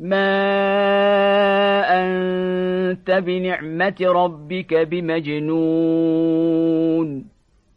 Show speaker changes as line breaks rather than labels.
ما أنت بنعمة ربك بمجنون